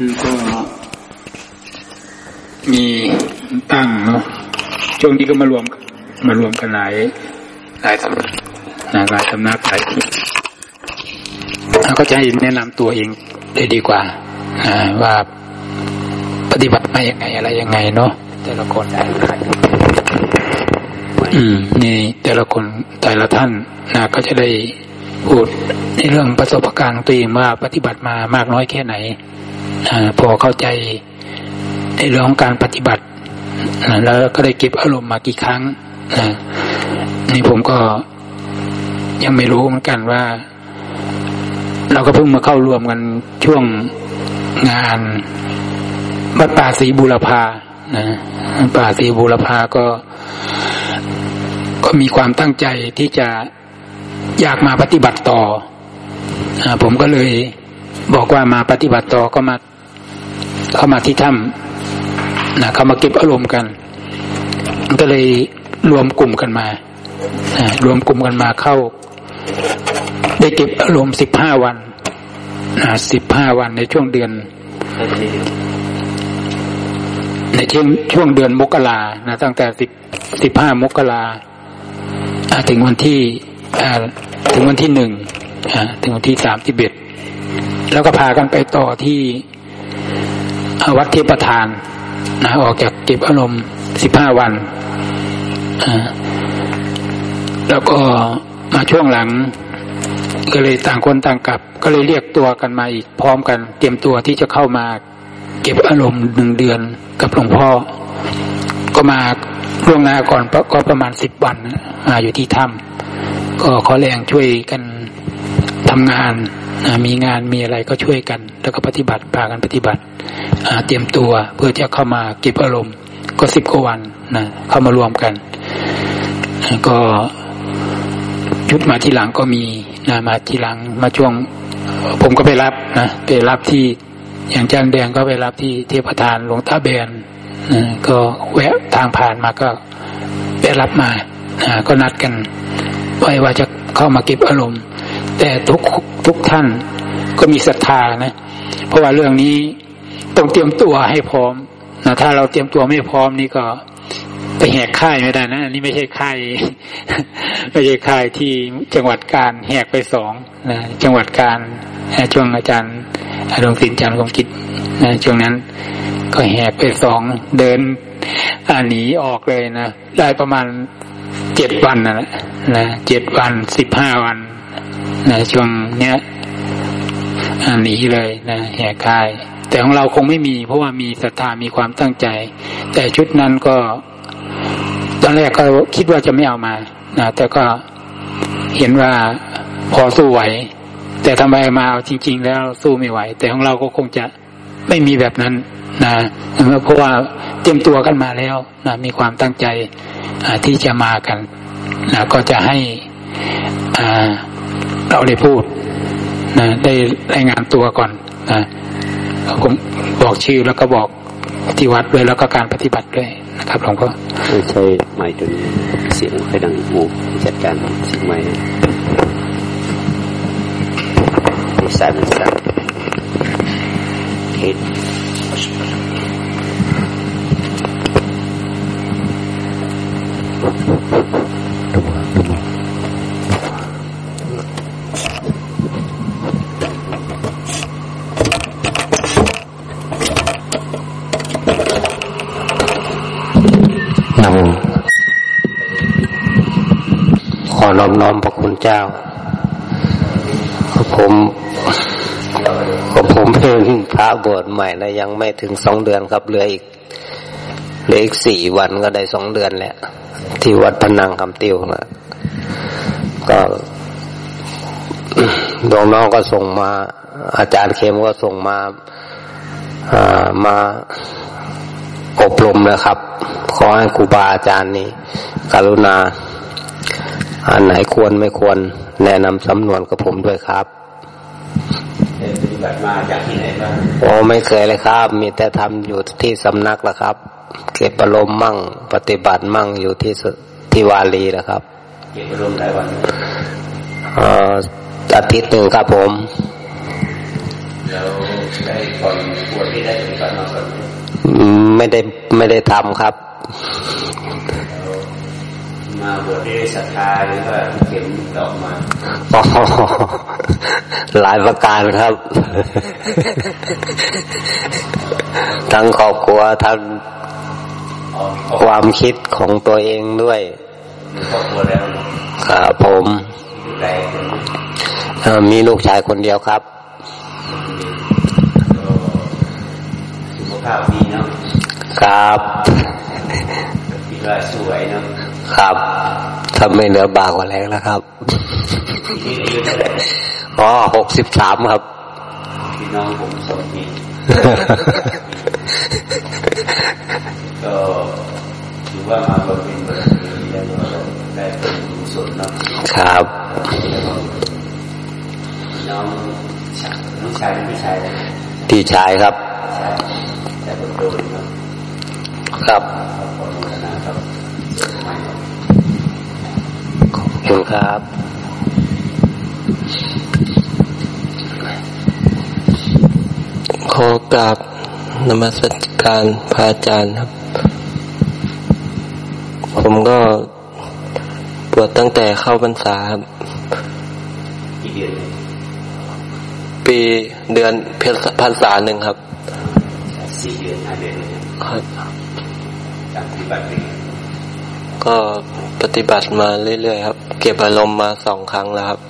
คือก็มีตั้งเนาะช่วงนี้ก็มารวมมารวมกันหลายหลายสำนักหลายสำนักหลายที่ก็จะให้แนะนำตัวเองเลยดีกว่าว่าปฏิบัติมาอย่างไงอะไรยังไงเนาะแต่ละคนอืมนี่แต่ละคนแต่ละท่านนะก็จะได้พูดในเรื่องประสบการณ์ตัวเองว่าปฏิบัติมามากน้อยแค่ไหน พอเข้าใจในเรื่องของการปฏิบัติแล้วก็ได้เก็บอารมณ์มากี่ครั้งนี่ผมก็ยังไม่รู้เหมือนกันว่า เราก็เพิ่งมาเข้ารวมกันช่วงงานวัดป่าศรีบูรพานะป่าศรีบูรพาก็ ก็มีความตั้งใจที่จะอยากมาปฏิบัติต่ออผมก็เลยบอกว่ามาปฏิบัติต่อก็มา เข้ามาที่ถ้ำนะเข้ามาเก็บอารมณ์กัน ก็เลยรวมกลุ่มกันมารวมกลุ่มกันมาเข้า ได้เก็บอารมณ์สิบห้าวันสิบห้าวันในช่วงเดือน ในช่วงช่วงเดือนมกรานะตั้งแต่สิบสิบห้ามกราถึงวันที่ถึงวันที่หนึ่งถึงวันที่สามสิบเอ็ดแล้วก็พากันไปต่อที่ วัดเทพทานนะออกจากเก็บอารมณ์สิบห้าวัน แล้วก็มาช่วงหลัง ก็เลยต่างคนต่างกลับ ก็เลยเรียกตัวกันมาอีกพร้อมกัน เตรียมตัวที่จะเข้ามา เก็บอารมณ์หนึ่งเดือนกับหลวงพ่อ ก็มาล่วงหน้าก่อนก็ประมาณสิบวันมาอยู่ที่ถ้ำก็ขอแรงช่วยกัน ทำงานมีงานมีอะไรก็ช่วยกัน แล้วก็ปฏิบัติพากันปฏิบัติเตรียมตัวเพื่อจะเข้ามาเก็บอารมณ์ ก็สิบกว่าวันนะเข้ามารวมกันก็ชุดมาทีหลังก็มีนะมาทีหลังมาช่วง ผมก็ไปรับนะไปรับที่อย่างจานแดงก็ไปรับที่เทพทานหลวงตาเบนนะก็แวะทางผ่านมาก็ไปรับมานะก็นัดกันไว้ว่าจะเข้ามาเก็บอารมณ์ แต่ทุกทุกท่านก็มีศรัทธานะ เพราะว่าเรื่องนี้ต้องเตรียมตัวให้พร้อมนะถ้าเราเตรียมตัวไม่พร้อมนี่ก็ไปแหกค่ายไม่ได้นะอันนี้ไม่ใช่ค่ายไม่ใช่ค่ายที่จังหวัดการแหกไปสองนะจังหวัดการช่วงอาจารย์ดวงศิลป์จันทร์คงกิจนะช่วงนั้น ก็แหกไปสองเดินหนีออกเลยนะได้ประมาณเจ็ดวันนะนะเจ็ดวันสิบห้าวัน นะช่วงเนี้ยหนีเลยนะแหกค่าย แต่ของเราคงไม่มี เพราะว่ามีศรัทธามีความตั้งใจ แต่ชุดนั้นก็ ตอนแรกก็คิดว่าจะไม่เอามานะแต่ก็เห็นว่าพอสู้ไหว แต่ทำไมมาเอาจริง ๆ แล้วสู้ไม่ไหว แต่ของเราก็คงจะไม่มีแบบนั้นนะเพราะว่าเตรียมตัวกันมาแล้วนะมีความตั้งใจที่จะมากันนะก็จะให้อ่า เราได้พูดนะได้รายงานตัวก่อนนะผมบอกชื่อแล้วก็บอกที่วัดด้วยแล้วก็การปฏิบัติด้วยนะครับหลวงพ่อไม่ใช่ไม่จนเสียงไปดังหูจัดการเสียงไม่สายมันสั่นเท ขอนอบน้อมพระคุณเจ้า ผมผมเพิ่งพระบวชใหม่นะยังไม่ถึงสองเดือนครับเหลืออีกเหลืออีกสี่วันก็ได้สองเดือนแล้วที่วัดพนังคำติวนะก็ดวงน้องก็ส่งมา อาจารย์เข็มก็ส่งมาอ่ามา อบรมนะครับ ขอให้ครูบาอาจารย์นี้ กรุณา อันไหนควรไม่ควร แนะนำสำนวนกับผมด้วยครับปฏิบัติมาจากที่ไหนบ้างโอ้ไม่เคยเลยครับ มีแต่ทำอยู่ที่สำนักละครับ เก็บอารมณ์มั่ง ปฏิบัติมั่งอยู่ที่ที่วาลีนะครับ เก็บอารมณ์หลายวันอาทิตย์หนึ่งครับผม แล้วได้ก่อนบวชที่ได้ปฏิบัติมาก่อน ไม่ได้ไม่ได้ทำครับ มาบวชได้ศรัทธาหรือว่าเข็มดอกมาหลายประการครับ ทั้งครอบครัวทั้งความคิดของตัวเองด้วยครอบครัวแล้วครับผม มีลูกชายคนเดียวครับสุข ภาพดีเนาะครับคิดว่าสวยเนาะครับทำไม่เหลือบากกว่าแรงแล้วครับอ๋อหกสิบสามครับพี่น้องผมสมทีก็ถือว่ามาบำเพ็ญบารมีแล้วก็ได้เป็นกุศลเนาะครับน้องน้องชายพี่ชายพี่ชายครับชาย แต่คนโตครับขอบคุณนะครับขอบคุณครับขอกราบนมัสการพระอาจารย์ครับ ผมก็ปวดตั้งแต่เข้าพรรษาครับปีเดือนเพพรรษาหนึ่งครับ สี่เดือนห้าเดือนครับปฏิบัติก็ปฏิบัติมาเรื่อยๆครับ เก็บอารมณ์มาสองครั้งแล้วครับ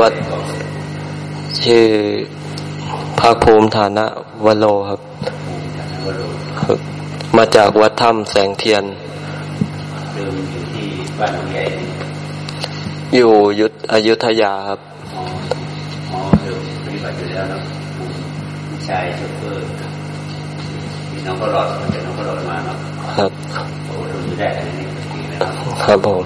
วัดชื่อภาคภูมิฐานะวโลครับ มาจากวัดถ้ำแสงเทียน อยู่ยุทธอยุธยาครับ ชายโชเฟอร์พี่น้องก็รอดเป็นน้องก็รอดมาเนาะครับโอ้ดูได้อันนี้ครับผม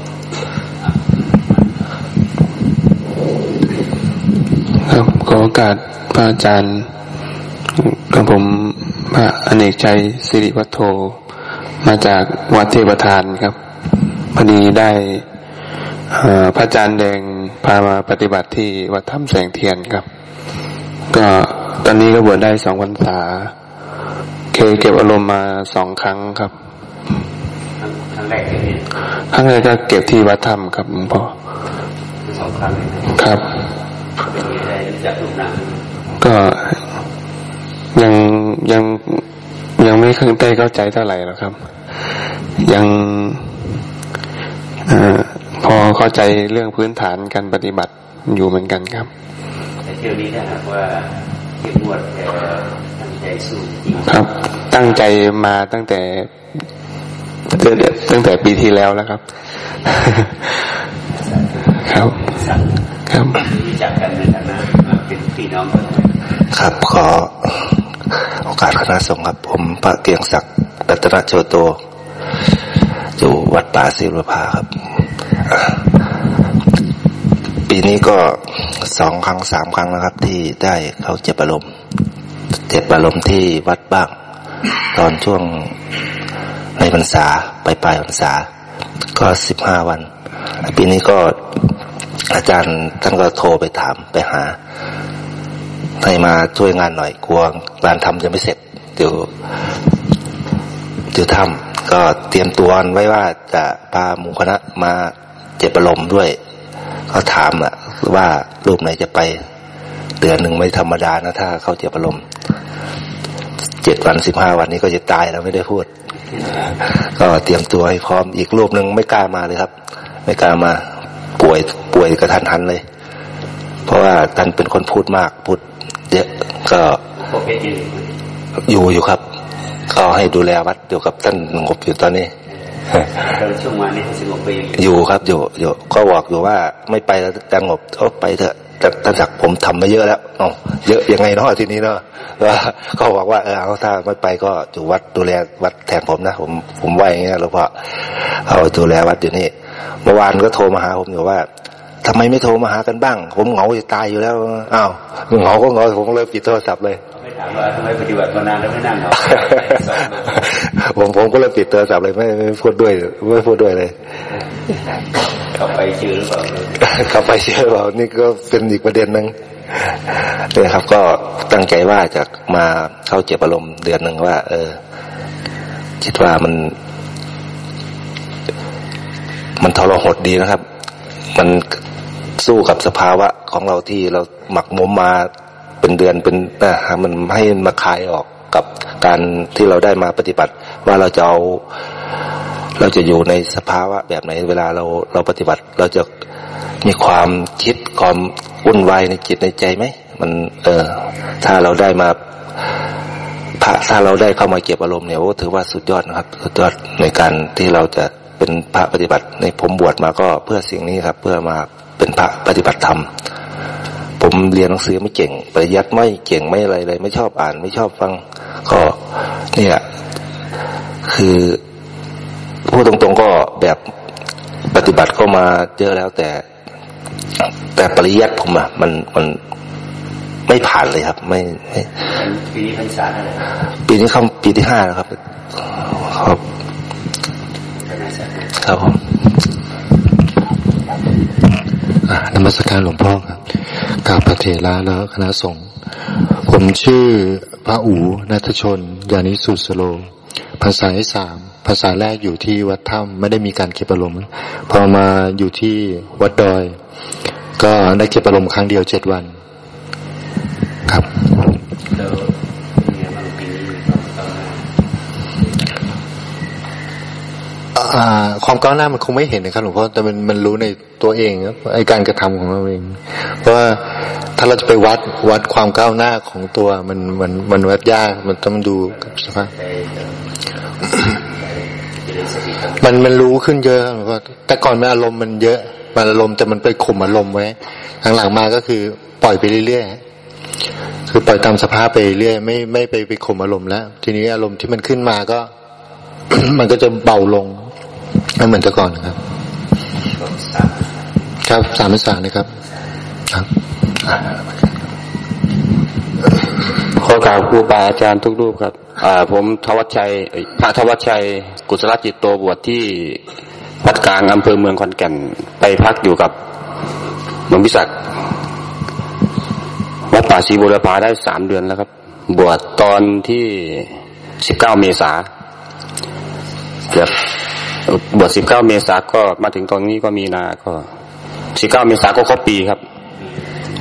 ครับขอโอกาสพระอาจารย์กับผมพระอเนกใจสิริวัฒโธมาจากวัดเทพทานครับพอดีได้พระอาจารย์แดงพามาปฏิบัติที่วัดถ้ำแสงเทียนครับ ก็ ตอนนี้ก็บวชได้สองพรรษา เคยเก็บอารมณ์มาสองครั้งครับ ครั้งแรกที่ครั้งแรกก็เก็บที่วัดถ้ำครับหลวงพ่อสองครั้งครับก็ยังยังยังไม่ขึ้นได้เข้าใจเท่าไหร่หรอกครับ ยังอพอเข้าใจเรื่องพื้นฐานการปฏิบัติอยู่เหมือนกันครับแต่เที่ยวนี้ถ้าหากว่า เข้มงวดแต่ตั้งใจสู้ครับ ตั้งใจมาตั้งแต่ตั้งแต่ปีที่แล้วแล้วครับ ครับ ครับรู้จักกันในฐานะเป็นพี่น้องกันครับขอโอกาสคณะสงฆ์ครับ ผมพระเกียงศักดิ์รัตนโชโตอยู่วัดป่าศิรพาครับ ปีนี้ก็สองครั้งสามครั้งแล้วครับ ที่ได้เขาเจ็บอารมณ์เจ็บอารมณ์ที่วัดบ้าง ตอนช่วงในพรรษาปลายปลายพรรษา ก็สิบห้าวัน ปีนี้ก็อาจารย์ท่านก็โทรไปถามไปหาให้มาช่วยงานหน่อยกลัวงานทำจะไม่เสร็จเดี๋ยวเดี๋ยวทำก็เตรียมตัวไว้ว่าจะพาหมู่คณะมาเจ็บอารมณ์ด้วย เขาถามอะว่ารูปไหนจะไป เดือนหนึ่งไม่ธรรมดานะถ้าเขาเจ็บอารมณ์เจ็ดวันสิบห้าวันนี้ก็จะตายแล้วไม่ได้พูด ก็เตรียมตัวให้พร้อมอีกรูปหนึ่งไม่กล้ามาเลยครับ ไม่กล้ามาป่วยป่วยกระทันหันเลย เพราะว่าท่านเป็นคนพูดมากพูดเยอะก็อยู่อยู่ครับ ก็ให้ดูแลวัดอยู่กับท่านงบอยู่ตอนนี้ ช่วงวันนี้สงบไปอยู่ครับอยู่อยู่ก็บอกอยู่ว่าไม่ไปแล้วจะงบเอาไปเถอะท่านศักผมทำมาเยอะแล้วอ๋อเยอะยังไงเนาะทีนี้เนาะก็บอกว่าเออเอาถ้าไม่ไปก็อยู่วัดดูแลวัดแทนผมนะผมผมว่าอย่างเงี้ยหลวงพ่อเอาดูแลวัดอยู่นี่เมื่อวานก็โทรมาหาผมอยู่ว่าทำไมไม่โทรมาหากันบ้าง ผมเหงาจะตายอยู่แล้วอ้าวเหงาก็เหงาผมเลยปิดโทรศัพท์เลย ถามว่าทำไมปฏิบัติมานานแล้วไม่นั่งเหรอผมผมก็เลยปิดโทรศัพท์เลยไม่ไม่พูดด้วยไม่พูดด้วยเลยกลับไปเชื่อหรือเปล่ากลับไปเชื่อหรือเปล่านี่ก็เป็นอีกประเด็นหนึ่งเนี่ยครับ ก็ตั้งใจว่าจะมาเข้าเจ็บอารมณ์เดือนหนึ่งว่า เออ คิดว่ามัน มันทรหดดีนะครับ มันสู้กับสภาวะของเราที่เราหมักหมมมา เป็นเดือนเป็นนะมันให้มาคลายออกกับการที่เราได้มาปฏิบัติ ว่าเราจะเอาเราจะอยู่ในสภาวะแบบไหนเวลาเราเราปฏิบัติ เราจะมีความคิดความวุ่นวายในจิตในใจไหมมัน เออ ถ้าเราได้มาพระถ้าเราได้เข้ามาเก็บอารมณ์เนี่ยโอ้ถือว่าสุดยอดนะครับ สุดยอดในการที่เราจะเป็นพระปฏิบัติในผมบวชมาก็เพื่อสิ่งนี้ครับ เพื่อมาเป็นพระปฏิบัติธรรม ผมเรียนหนังสือไม่เก่งปริยัติไม่เก่งไม่อะไรเลย ไม่ชอบอ่าน ไม่ชอบฟัง ก็ เนี่ย คือพูดตรงๆก็แบบปฏิบัติก็มาเยอะแล้วแต่ แต่ปริยัติผมอะมันมันไม่ผ่านเลยครับ ไม่ไม่ปีนี้พรรษาเท่าไหร่ปีนี้เข้าปีที่ห้าแล้วครับ ครับครับผมอ่านมัสการหลวงพ่อครับ กาบพระเถระแล้วคณะสงฆ์ผมชื่อพระอูนัทชน ยานิสุสโล ภาษาที่สามภาษาแรกอยู่ที่วัดถ้ำไม่ได้มีการเก็บอารมณ์พอมาอยู่ที่วัดดอย ก็ได้เก็บอารมณ์ครั้งเดียวเจ็ดวัน ครับ ความก้าวหน้ามันคงไม่เห็นนะครับหลวงพ่อแต่มันมันรู้ในตัวเองครับไอการกระทำของเราเอง เพราะว่าถ้าเราจะไปวัดวัดความก้าวหน้าของตัวมันมันมันวัดยากมันต้องดูสภาพได้เอ่อเจริญสติครับมันมันรู้ขึ้นเยอะครับหลวงพ่อแต่ก่อนมันอารมณ์มันเยอะมันอารมณ์แต่มันไปข่มอารมณ์ไว้หลังๆมาก็คือปล่อยไปเรื่อยๆคือปล่อยตามสภาพไปเรื่อยไม่ไม่ไปไปข่มอารมณ์แล้ว ทีนี้อารมณ์ที่มันขึ้นมาก็ มันก็จะเบาลง ไม่เหมือนแต่ก่อนนะครับก็สามครับสามภาษานะครับ ครับขอกราบครูบาอาจารย์ทุกรูปครับอ่าผมทวัชชัยเอ้ยพระทวัชชัย กุศลจิตโตบวชที่วัดกลางอำเภอเมืองขอนแก่นไปพักอยู่กับหลวงพิศักดิ์วัดป่าศรีบุรพาได้สามเดือนแล้วครับ บวชตอนที่สิบเก้าเมษาเกือบ บวชสิบเก้าเมษาก็มาถึงตอนนี้ก็มีนาก็สิบเก้าเมษาก็ครบปีครับ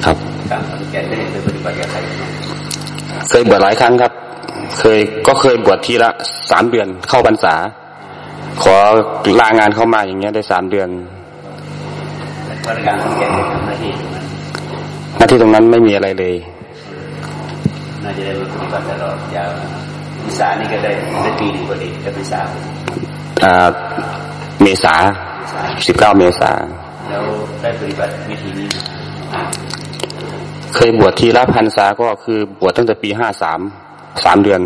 ครับเคยบวชหลายครั้งครับ เคยก็เคยบวชทีละสามเดือนเข้าพรรษา ขอลางานเข้ามาอย่างเงี้ยได้สามเดือนวัดกางขอนแก่นหน้าที่ตรงนั้นหน้าที่ตรงนั้นไม่มีอะไรเลยน่าจะได้มาปฏิบัติตลอดยาวพรรษานี่ก็ได้ได้ปีหนึ่งพอดีได้พรรษาอ่า เมษาสิบเก้าเมษาแล้วได้ปฏิบัติวิธีนี้มาเคยบวชทีละพรรษาก็คือบวชตั้งแต่ปีห้าสามสามเดือน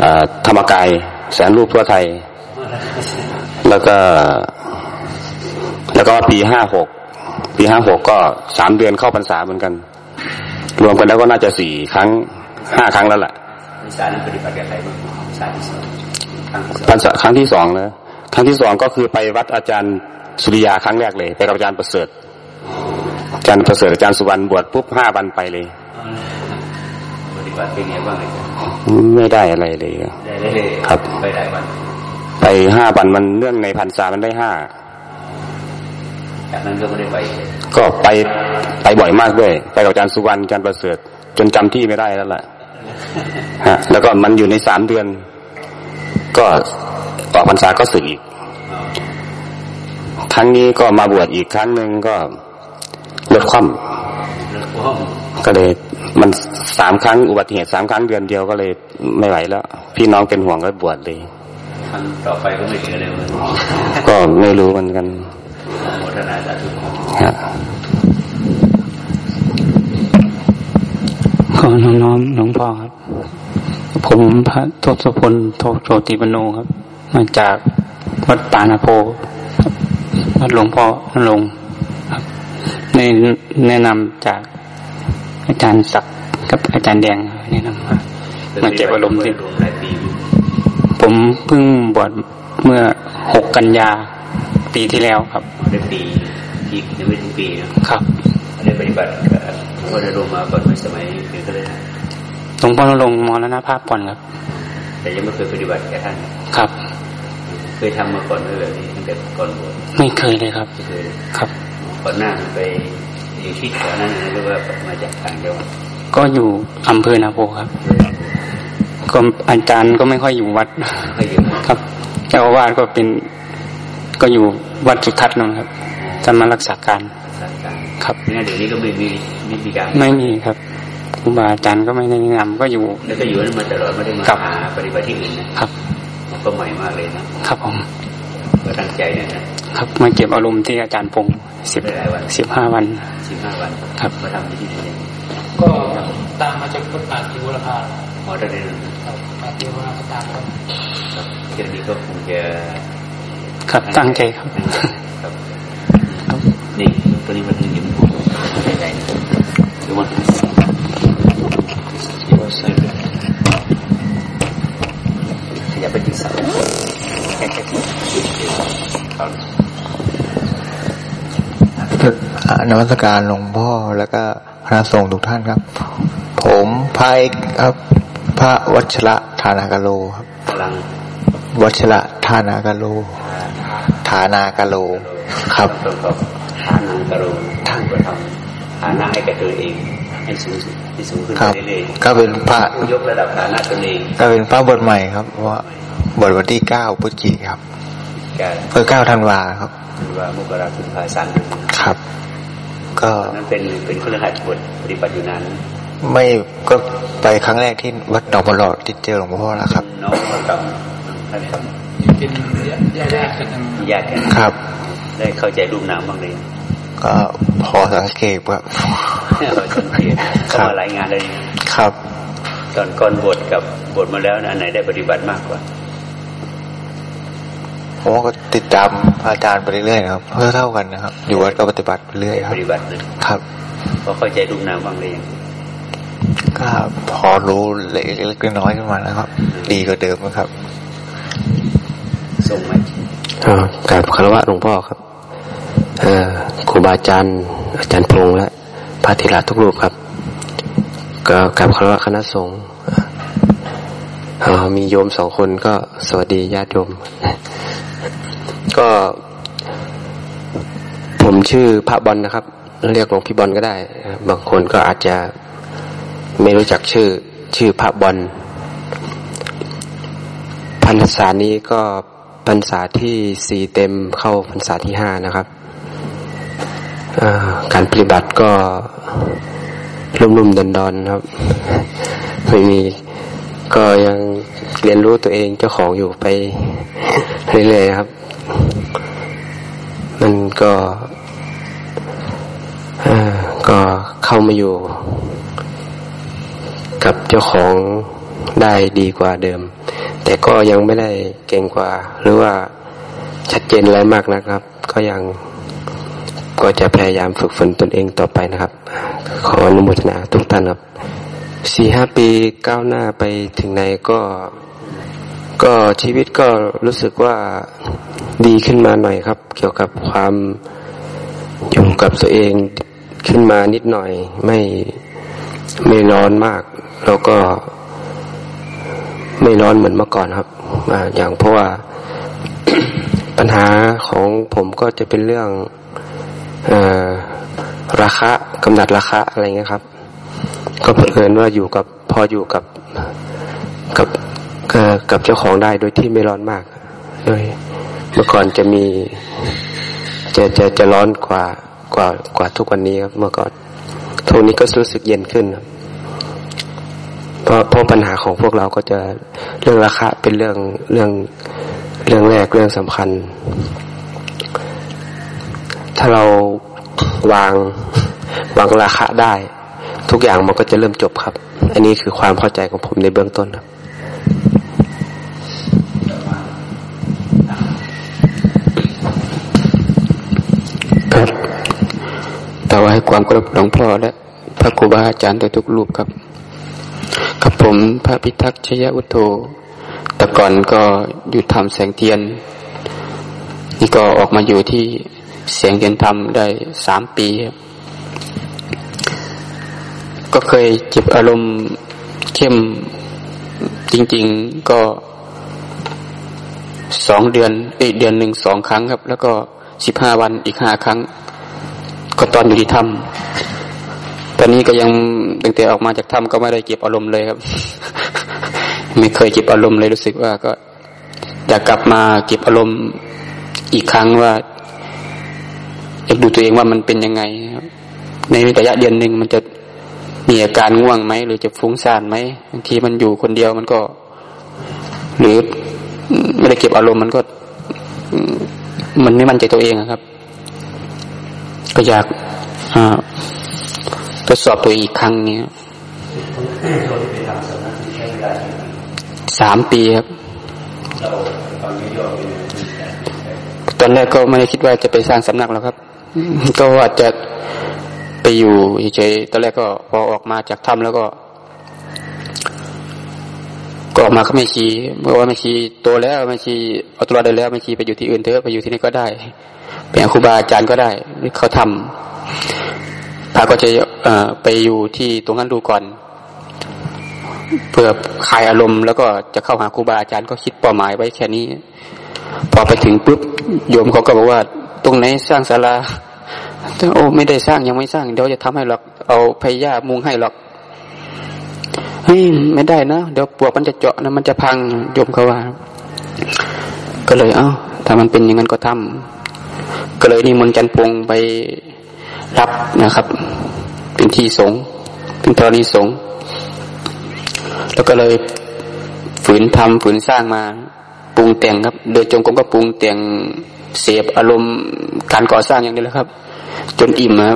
อ่าธรรมกาย แสนรูปทั่วไทย แล้วก็ แล้วก็ปีห้าหกปีห้าหกก็สามเดือนเข้าพรรษาเหมือนกัน รวมกันแล้วก็น่าจะสี่ครั้งห้าครั้งแล้วล่ะพรรษานี้ปฏิบัติกับใครบ้างพรรษาที่สอง ครั้งที่สองพรรษาครั้งที่สองนะครั้งที่สองก็คือไปวัดอาจารย์สุริยาครั้งแรกเลย ไปกับอาจารย์ประเสริฐอาจารย์ประเสริฐอาจารย์สุวรรณบวชปุ๊บห้าวันไปเลยปฏิบัติเป็นไงบ้างอาจารย์ไม่ได้อะไรเลยได้ได้เลยครับไปหลายวันไปห้าวันมันเรื่องในพรรษามันได้ห้าจากนั้นก็ไม่ได้ไป ก็ไปไปบ่อยมากด้วย ไปกับอาจารย์สุวรรณอาจารย์ประเสริฐ จนจำที่ไม่ได้แล้วล่ะฮะ แล้วก็มันอยู่ในสามเดือน ก็ออกพรรษาก็สึกอีก ครั้งนี้ก็มาบวชอีกครั้งหนึ่งก็ลดความแล้วก็ก็เลยมันสามครั้งอุบัติเหตุสามครั้งเดือนเดียวก็เลยไม่ไหวแล้ว พี่น้องเป็นห่วงก็บวชเลยครั้งต่อไปก็ไม่เหลือเลยมันก็ไม่รู้เหมือนกันโมทนาสาธุฮะขอน้อมหลวงพ่อครับ ผมพระทศพลโทโชติปโนครับ มาจากวัดปานาโพครับวัดหลวงพ่อนรงค์ครับในแนะนำจากอาจารย์ศักดิ์กับอาจารย์แดงแนะนำมามาเก็บอารมณ์ที่รวมหลายปีผมเพิ่งบวชเมื่อหกกันยาปีที่แล้วครับได้ปีที่ยังไม่ถึงปีนะครับได้ปฏิบัติหลวงพ่อได้ลงมาก่อนในสมัยคือก็เลยห ลวงพ่อลงมรณภาพก่อนครับ แต่ยังไม่เคยปฏิบัติแค่ท่านครับ เคยทำมาก่อนไหมแบบนี้ตั้งแต่ก่อนบวชไม่เคยเลยครับเคยครับก่อนหน้าไปอยู่ที่ก่อนนั้นหรือว่ามาจากต่างจังหวัดก็อยู่อำเภอนาโพครับก็อาจารย์ก็ไม่ค่อยอยู่วัดครับเจ้าอาวาสก็เป็นก็อยู่วัดสุทัศน์นั่นครับจะมารักษาการครับเดี๋ยวนี้ก็ไม่มีไม่มีการไม่มีครับ ครูบาอาจารย์ก็ไม่ได้แนะนำก็อยู่แล้วก็อยู่นั้นมาตลอดไม่ได้มาหาปฏิบัติที่อื่นนะครับก็ใหม่มากเลยนะครับผมก็ตั้งใจเนี่ยนะครับมาเก็บอารมณ์ที่อาจารย์พงศ์สิบสิบห้าวันสิบห้าวันครับมาทำที่นี่ก็ตามมาจากพุทธาทิวรพาอ๋อได้เลยครับทิวรพาตามครับเดี๋ยวนี้ก็คงจะครับตั้งใจครับ นี่ตัวนี้มันยิ้มใจใจ นวัตการหลวงพ่อแล้วก็คณะสงฆ์ทุกท่านครับ ผมพายครับ พระวัชระธานากโลครับวัชระธานากโลฐานากโลครับฐานากโลท่านก็ทำฐานะให้กับตัวเองให้สูงให้สูงขึ้นไปเรื่อยๆก็เป็นพระยกระดับฐานะตัวเอง ก็เป็นพระบทใหม่ครับว่าบทวันที่เก้าพฤศจิครับเพื่อเก้าธันวาครับธันวามกราคมพาสันครับ ก็นั้นเป็นเป็นเครือข่ายบทปฏิบัติอยู่นั้น ไม่ก็ไปครั้งแรกที่วัดหนองบอลอดที่เจอหลวงพ่อแล้วครับน้องมากับท่านครับเป็นญาติกันญาติกันครับ ได้เข้าใจรูปนามบ้างเลยก็พอสังเกตว่าเราสังเกตเข้ามาหลายงานเลยครับ ตอนก่อนบทกับบทมาแล้วอันไหนได้ปฏิบัติมากกว่า ผมก็ติดตามอาจารย์ไปเรื่อยๆครับเพื่อเท่ากันนะครับ อยู่วัดก็ปฏิบัติไปเรื่อยครับปฏิบัติครับพอเข้าใจรูปนามบ้างเลยก็พอรู้เล็กๆน้อยๆขึ้นมาแล้วครับ ดีกว่าเดิมครับส่งไหมกราบคารวะหลวงพ่อครับครูบาอาจารย์อาจารย์พงษ์และพระธิราทุกรูปครับ ก็กราบคารวะคณะสงฆ์ มีโยมสองคนก็สวัสดีญาติโยม ก็ ผมชื่อพระบอลนะครับ เรียกหลวงพี่บอลก็ได้ บางคนก็อาจจะไม่รู้จักชื่อ ชื่อพระบอลพรรษานี้ก็พรรษาที่สี่เต็มเข้าพรรษาที่ห้านะครับการปฏิบัติก็รุ่มๆดอนๆครับไม่มี ก็ยังเรียนรู้ตัวเองเจ้าของอยู่ไปเรื่อยๆครับ มันก็ก็เข้ามาอยู่ กับเจ้าของได้ดีกว่าเดิม แต่ก็ยังไม่ได้เก่งกว่า หรือว่าชัดเจนอะไรมากนะครับ ก็ยังก็จะพยายามฝึกฝนตนเองต่อไปนะครับ ขออนุโมทนาทุกท่านครับ สี่ห้าปีก้าวหน้าไปถึงไหนก็ ก็ชีวิตก็รู้สึกว่าดีขึ้นมาหน่อยครับ เกี่ยวกับความอยู่กับตัวเองขึ้นมานิดหน่อย ไม่ไม่ร้อนมาก แล้วก็ไม่ร้อนเหมือนเมื่อก่อนครับอย่างเพราะว่าปัญหาของผมก็จะเป็นเรื่องราคากำหนดราคาอะไรเงี้ยครับ ก็เพื่อนว่าอยู่กับพออยู่กับกับกับเจ้าของได้โดยที่ไม่ร้อนมากโดยเมื่อก่อนจะมีจะจะจะร้อนกว่ากว่ากว่าทุกวันนี้ครับเมื่อก่อนทุกนี้ก็รู้สึกเย็นขึ้นเพราะเพราะปัญหาของพวกเราก็จะเรื่องราคาเป็นเรื่องเรื่องเรื่องแรกเรื่องสำคัญ ถ้าเราวางวางราคาได้ ทุกอย่างมันก็จะเริ่มจบครับ อันนี้คือความเข้าใจของผมในเบื้องต้นครับครับต่อให้ความกรบหลวงพ่อและพระครูบาอาจารย์โดยทุกรูปครับกับผมพระพิทักษ์ชยอุโทแต่ก่อนก็อยู่ทำแสงเทียน นี่ก็ออกมาอยู่ที่เสียงเรียนธรรมได้สามปี ก็เคยเจ็บอารมณ์เข้มจริง ๆ ก็สองเดือนอีกเดือนหนึ่งสองครั้งครับ แล้วก็สิบห้าวันอีกห้าครั้ง ก็ตอนอยู่ที่ถ้ำตอนนี้ก็ยังตั้งแต่ออกมาจากถ้ำก็ไม่ได้เก็บอารมณ์เลยครับ ไม่เคยเก็บอารมณ์เลยรู้สึกว่าก็อยากกลับมาเก็บอารมณ์อีกครั้งว่าอยากดูตัวเองว่ามันเป็นยังไงครับในระยะเดือนหนึ่งมันจะ มีอาการง่วงไหมหรือจะฟุ้งซ่านไหมบางทีมันอยู่คนเดียวมันก็ หรือไม่ได้เก็บอารมณ์มันก็ มันไม่มั่นใจตัวเองครับ ก็อยากทดสอบตัวอีกครั้งเนี้ยสามปีครับ ตอนแรกก็ไม่ได้คิดว่าจะไปสร้างสำนักแล้วครับ ก็ว่าจะ ไปอยู่เฉยๆตอนแรกก็พอออกมาจากถ้ำแล้วก็ ก็ออกมาก็ไม่ชี้เมื่อว่าไม่ชี้โตแล้วไม่ชี้เอาตัวได้แล้วไม่ชี้ไปอยู่ที่อื่นเถอะไปอยู่ที่นี่ก็ได้เป็นครูบาอาจารย์ก็ได้เขาทำพาก็จะไปอยู่ที่ตรงนั้นดูก่อนเพื่อคลายอารมณ์แล้วก็จะเข้าหาครูบาอาจารย์ก็คิดเป้าหมายไว้แค่นี้ พอไปถึงปุ๊บโยมเขาก็บอกว่า ตรงไหนสร้างศาลา โอ้ไม่ได้สร้างยังไม่สร้างเดี๋ยวจะทำให้หรอกเอาพยามุงให้หรอกเฮ้ยไม่ได้นะเดี๋ยวปวกมันจะเจาะนะมันจะพังโยมเขาว่า ก็เลย เอ้าถ้ามันเป็นอย่างนั้นก็ทำก็เลยนิมนจันพงไปรับนะครับ เป็นที่สงเป็นตรณีสงแล้วก็เลยฝืนทำฝืนสร้างมาปรุงแต่งครับ โดยจงกรมก็ปรุงแต่งเสียบอารมณ์การก่อสร้างอย่างนี้แหละครับ จนอิ่มนะ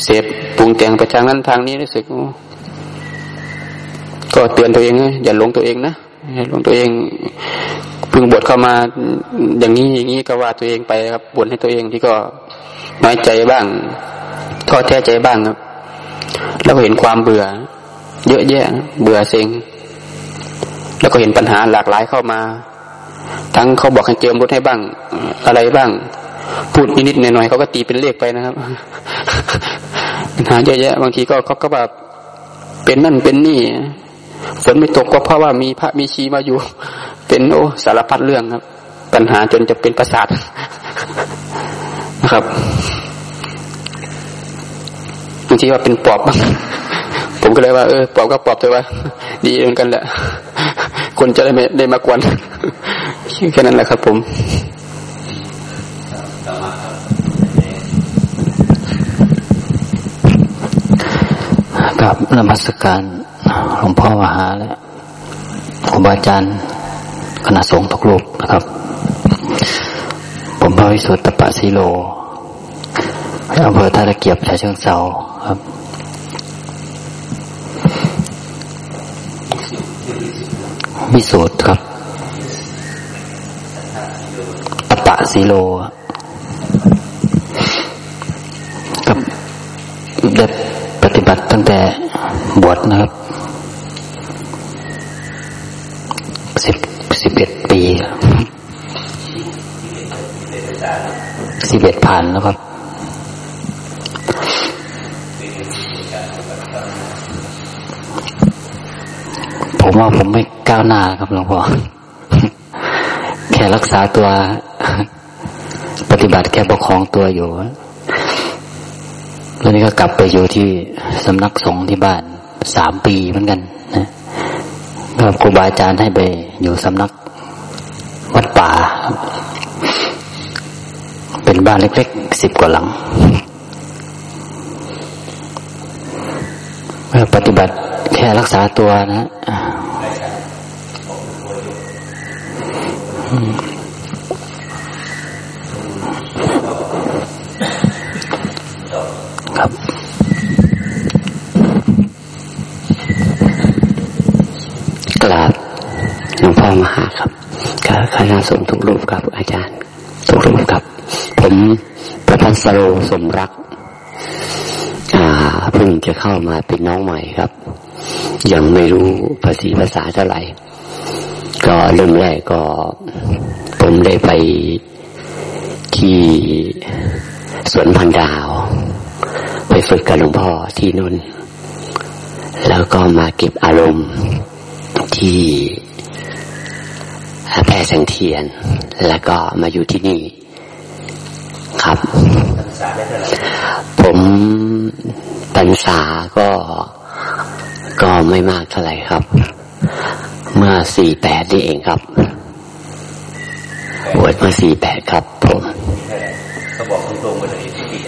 เสียบปรุงแต่งไปทางนั้นทางนี้รู้สึก ก็เตือนตัวเองอย่าหลงตัวเองนะอย่าหลงตัวเองเพิ่งบวชเข้ามาอย่างนี้อย่างนี้ก็ว่าตัวเองไปครับบ่นให้ตัวเองที่ก็น้อยใจบ้างท้อแท้ใจบ้างครับ แล้วก็เห็นความเบื่อ เยอะแยะ เบื่อเซ็งแล้วก็เห็นปัญหาหลากหลายเข้ามา ทั้งเขาบอกให้เจิมรถให้บ้าง อะไรบ้าง พูดนิดๆหน่อยๆเขาก็ตีเป็นเลขไปนะครับปัญหาเยอะแยะบางทีก็เขาก็แบบเป็นนั่นเป็นนี่ฝนไม่ตกก็เพราะว่ามีพระมีชีมาอยู่ เป็นโอ้สารพัดเรื่องครับ ปัญหาจนจะเป็นประสาทนะครับบางทีว่าเป็นปอบผมก็เลยว่าเออปอบก็ปอบเถอะว่า ดีเหมือนกันแหละคนจะได้ไม่ได้มากวนแค่นั้นแหละครับ ผม กับนมัสการหลวงพ่อมหาและครูบาอาจารย์คณะสงฆ์ทุกรูปนะครับ ผมพระวิสุทธิปะสีโลอำเภอท่าตะเกียบชาเชิงเซาครับ วิสุทธ์ครับตปะสีโลกับได้ปฏิ บัติตั้งแต่บวชนะครับสิบสิบเอ็ดปีสิบเอ็ดผ่านแล้วครับ ผมว่าผมไม่ก้าวหน้าครับหลวงพ่อแค่รักษาตัว ปฏิบัติแค่ประคองตัวอยู่ แล้วนี่ก็กลับไปอยู่ที่สำนักสงฆ์ที่บ้านสามปีเหมือนกันนะก็ครูบาอาจารย์ให้ไปอยู่สำนักวัดป่า เป็นบ้านเล็กๆสิบกว่าหลังปฏิบัติแค่รักษาตัวนะครับกราบ หลวงมหาครับคณะสงฆ์ทุกรูปครับอาจารย์ ทุกรูปครับ ผมพระพันสโรสมรักเพิ่งจะเข้ามาเป็นน้องใหม่ครับ ยังไม่รู้ภาษีภาษาเท่าไหร่ ก็เริ่มแรกก็ ผมได้ไปที่สวนพันดาว ไปฝึกกับหลวงพ่อที่นุ่นแล้วก็มาเก็บอารมณ์ที่ ร่สังเทียน แล้วก็มาอยู่ที่นี่ ครับ ผมปัญษาก็ก็ไม่มากเท่าไหร่ครับ เมื่อสี่แปดนี่เองครับบวชเมื่อสี่แปดครับ ผมเขาบอกตรงๆเลยที่ปี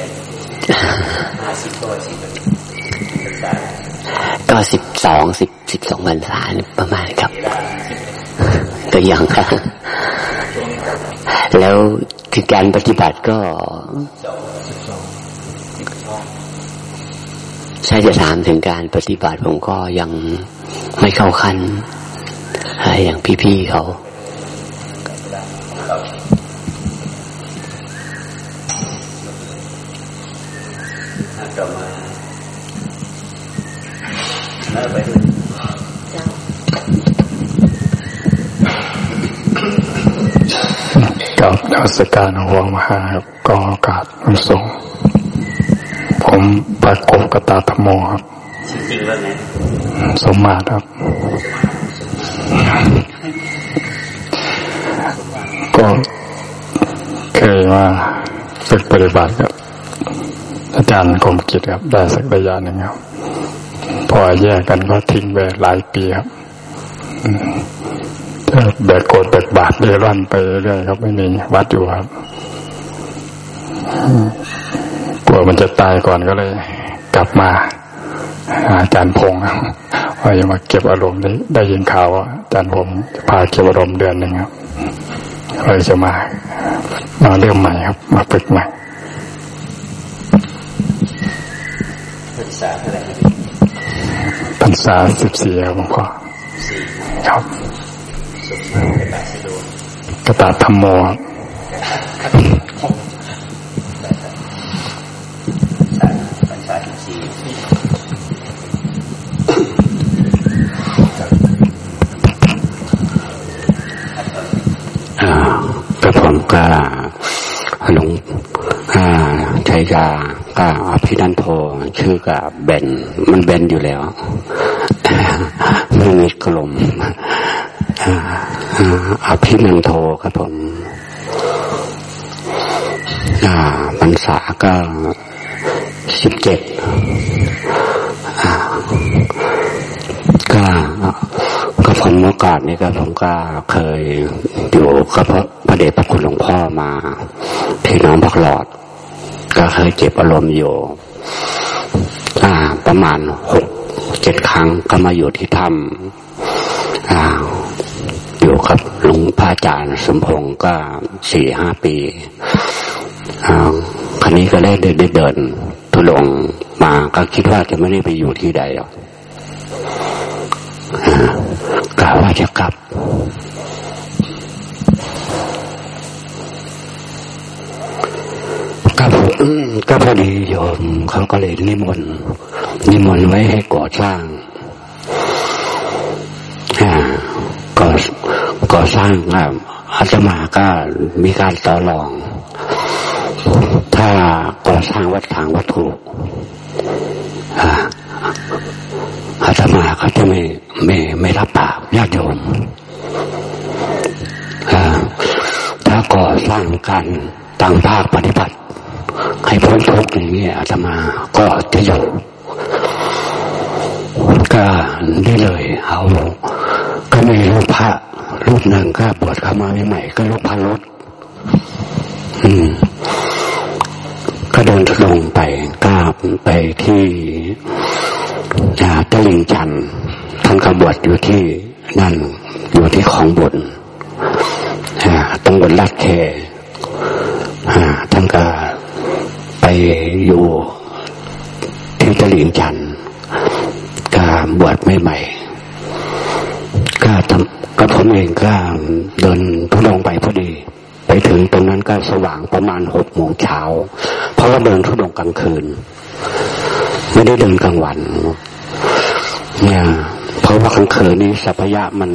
ห้าสิบก็สิบก็สิบสองสิบสิบสองพรรษาประมาณครับ ก็ยังครับแล้วคือการปฏิบัติก็ใช่จะถามถึงการปฏิบัติผมก็ยังไม่เข้าขั้นอย่างพี่ๆเขาต่อมาแล้วไปดู กับนวัตการหัวงมหาครับกองอากาศมันส่งผมปัดกบกตาธโมครับจริงว่าไงสมมาตรครับ ก็เคยมาฝึกปฏิบัติครับ อาจารย์คมกิจครับ ได้สักระยะหนึ่งครับ พอแยกกันก็ทิ้งไปหลายปีครับ แบกโกดแบกบาทเรื่อยๆไปเรื่อยครับ ไม่มีวัดอยู่ครับกลัวมันจะตายก่อนก็เลย กลับมาอาจารย์พงศ์ว่าจะมาเก็บอารมณ์ได้ได้ยินข่าวว่าอาจารย์ผมจะพาเก็บอารมณ์เดือนหนึ่งครับเลยจะมามาเริ่มใหม่ครับ มาฝึกใหม่พรรษาเท่าไหร่พรรษาสิบสี่ครับหลวงพ่อครับ กระตาธรรมโมกระผมก็หลวงชัยยาก็อภินันโทชื่อกับเบนมันเบนอยู่แล้วไม่มีกลม อภินันโทครับผมพรรษาก็สิบเจ็ดก็ก็ผมเมื่อก่อนนี่ก็ผมก็เคยอยู่กับพระพระเดชพระคุณหลวงพ่อมาที่น้องพักหลอด ก็เคยเจ็บอารมณ์อยู่ประมาณหกเจ็ดครั้งก็มาอยู่ที่ถ้ำ อยู่กับหลวงพระอาจารย์สมพงศ์ก็สี่ห้าปีครั้นี้ก็ได้ได้เดินทุลงมาก็คิดว่าจะไม่ได้ไปอยู่ที่ใดหรอกกล่าวว่าจะกลับ ก็ก็พอดีโยมเขาก็เลยนิมนต์นิมนต์ไว้ให้ก่อสร้างก่อ ก่อสร้างอาตมาก็มีการต่อรอง ถ้าก่อสร้างวัดทางวัตถุอาตมาเขาจะไม่ไม่ไม่รับปากญาติโยมถ้าก่อสร้างการต่างภาคปฏิบัติ ให้พ้นทุกข์อย่างนี้อาตมาก็จะอยู่ ก็ได้เลยเอาก็มีรูปพระรูปหนึ่งก็บวชเข้ามาใหม่ก็รูปพระรถอืมก็เดินลงไปก็ไปที่ตลิงจันท่านก็บวชอยู่ที่นั่นอยู่ที่ของบุญตรงบนลาดแคท่านก็ไปอยู่ที่ตลิงจัน ก็บวชใหม่ๆก็ทำก็ผมเองก็เดินทุดงไปพอดี ไปถึงตรงนั้นก็สว่างประมาณหกโมงเช้า เพราะว่าเดินทุดงกลางคืน ไม่ได้เดินกลางวัน เนี่ยเพราะว่ากลางคืนนี้สัพยะมัน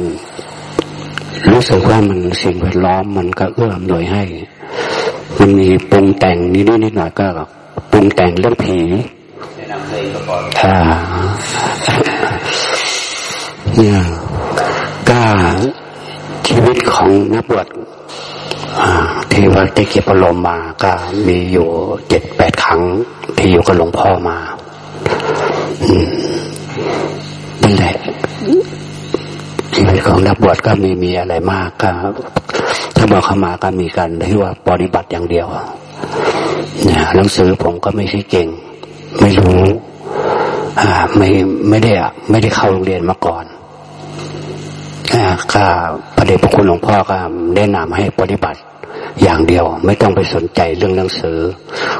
รู้สึกว่ามันสิ่งแวดล้อมมันก็เอื้อมหน่วยให้ มันมีปรุงแต่งนิดนิดหน่อยก็ปรุงแต่งเรื่องผี อ่าเนี่ยก็ชีวิตของนักบวชที่ว่าได้เก็บอารมณ์มา ก็มีอยู่เจ็ดแปดครั้ง ที่อยู่กับหลวงพ่อมานั่นแหละชีวิตของนักบวชก็มีมีอะไรมากก็ถ้าบอกเข้ามาก็มีกันที่ว่าปฏิบัติอย่างเดียวเนี่ยหนังสือผมก็ไม่ใช่เก่ง ไม่รู้อ่าไม่ไม่ได้ไม่ได้เข้าโรงเรียนมาก่อนก็พระเดชพระคุณหลวงพ่อก็แนะนำให้ปฏิบัติอย่างเดียว ไม่ต้องไปสนใจเรื่องหนังสือ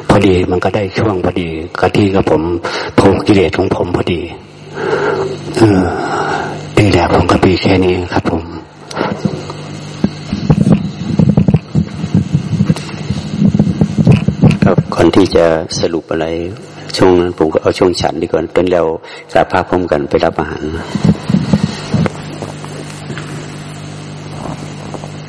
พอดีมันก็ได้ช่วงพอดีกะที่กับผมผมกิเลสของผมพอดีเออนี่แหละผมก็ปีแค่นี้ครับผมครับก่อนที่จะสรุปอะไร ช่วงนั้นผมก็เอาช่วงฉันดีกว่าเป็นเราสาภาพพร้อมกันไปรับอาหาร